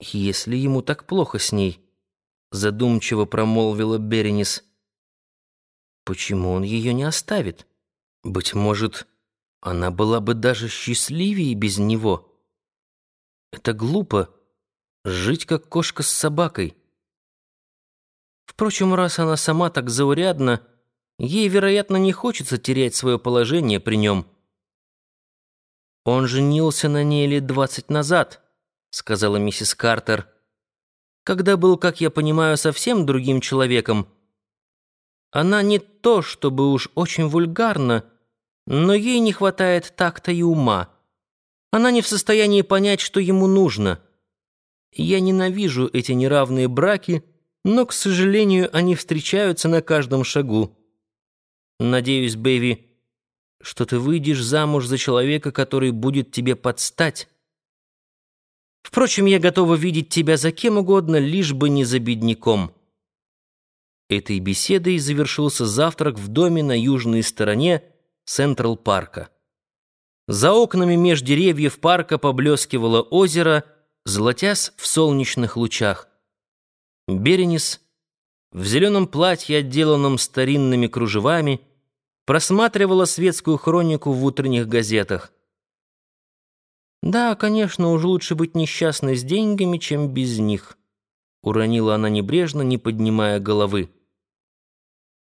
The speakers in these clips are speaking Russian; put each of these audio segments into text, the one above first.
«Если ему так плохо с ней», — задумчиво промолвила Беренис, — «почему он ее не оставит? Быть может, она была бы даже счастливее без него. Это глупо — жить как кошка с собакой. Впрочем, раз она сама так заурядна, ей, вероятно, не хочется терять свое положение при нем». Он женился на ней лет двадцать назад, сказала миссис Картер, когда был, как я понимаю, совсем другим человеком. Она не то, чтобы уж очень вульгарна, но ей не хватает такта и ума. Она не в состоянии понять, что ему нужно. Я ненавижу эти неравные браки, но, к сожалению, они встречаются на каждом шагу. Надеюсь, Бэви, что ты выйдешь замуж за человека, который будет тебе подстать. Впрочем, я готова видеть тебя за кем угодно, лишь бы не за бедняком». Этой беседой завершился завтрак в доме на южной стороне Централ-парка. За окнами меж деревьев парка поблескивало озеро, золотясь в солнечных лучах. Беренис в зеленом платье, отделанном старинными кружевами, просматривала светскую хронику в утренних газетах. «Да, конечно, уж лучше быть несчастной с деньгами, чем без них», — уронила она небрежно, не поднимая головы.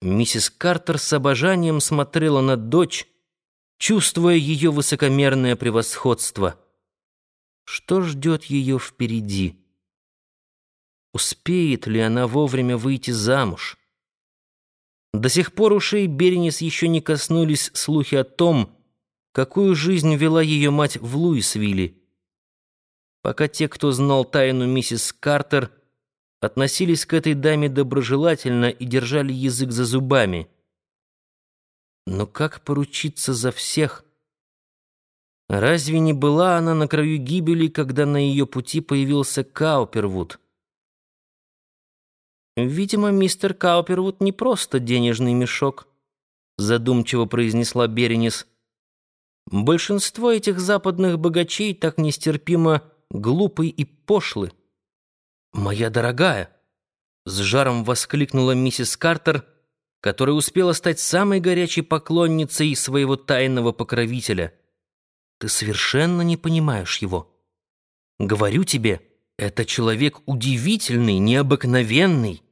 Миссис Картер с обожанием смотрела на дочь, чувствуя ее высокомерное превосходство. Что ждет ее впереди? Успеет ли она вовремя выйти замуж? До сих пор ушей Беренис еще не коснулись слухи о том, какую жизнь вела ее мать в Луисвилле. Пока те, кто знал тайну миссис Картер, относились к этой даме доброжелательно и держали язык за зубами. Но как поручиться за всех? Разве не была она на краю гибели, когда на ее пути появился Каупервуд? «Видимо, мистер Каупервуд не просто денежный мешок», задумчиво произнесла Беренис. «Большинство этих западных богачей так нестерпимо глупы и пошлы». «Моя дорогая!» — с жаром воскликнула миссис Картер, которая успела стать самой горячей поклонницей своего тайного покровителя. «Ты совершенно не понимаешь его. Говорю тебе, это человек удивительный, необыкновенный».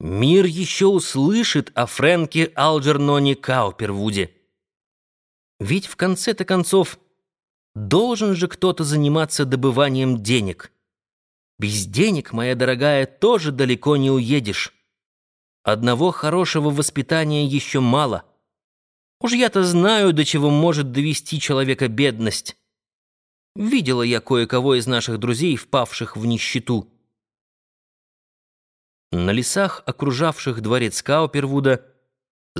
Мир еще услышит о Фрэнке Алджерноне Каупервуде. Ведь в конце-то концов должен же кто-то заниматься добыванием денег. Без денег, моя дорогая, тоже далеко не уедешь. Одного хорошего воспитания еще мало. Уж я-то знаю, до чего может довести человека бедность. Видела я кое-кого из наших друзей, впавших в нищету. На лесах, окружавших дворец Каупервуда,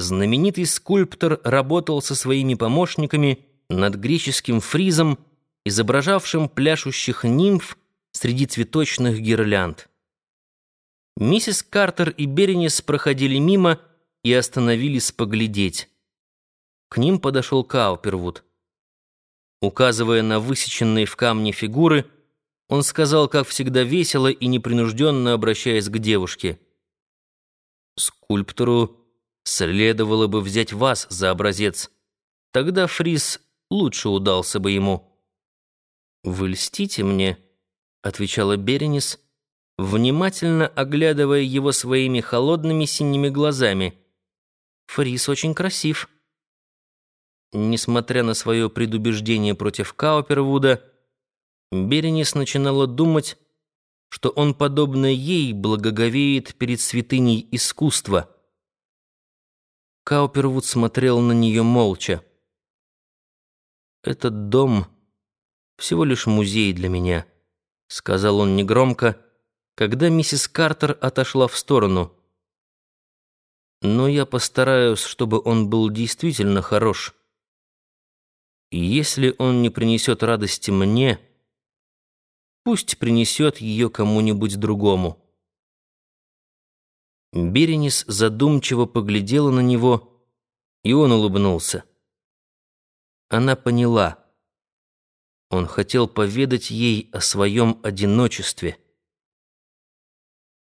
знаменитый скульптор работал со своими помощниками над греческим фризом, изображавшим пляшущих нимф среди цветочных гирлянд. Миссис Картер и Беренис проходили мимо и остановились поглядеть. К ним подошел Каупервуд. Указывая на высеченные в камне фигуры, он сказал, как всегда, весело и непринужденно обращаясь к девушке. «Скульптору следовало бы взять вас за образец. Тогда фриз лучше удался бы ему». «Вы льстите мне», — отвечала Беренис, внимательно оглядывая его своими холодными синими глазами. «Фриз очень красив». Несмотря на свое предубеждение против Каупервуда, Беренис начинала думать, что он, подобно ей, благоговеет перед святыней искусства. Каупервуд смотрел на нее молча. «Этот дом всего лишь музей для меня», — сказал он негромко, когда миссис Картер отошла в сторону. «Но я постараюсь, чтобы он был действительно хорош. Если он не принесет радости мне...» Пусть принесет ее кому-нибудь другому. Беренис задумчиво поглядела на него, и он улыбнулся. Она поняла. Он хотел поведать ей о своем одиночестве —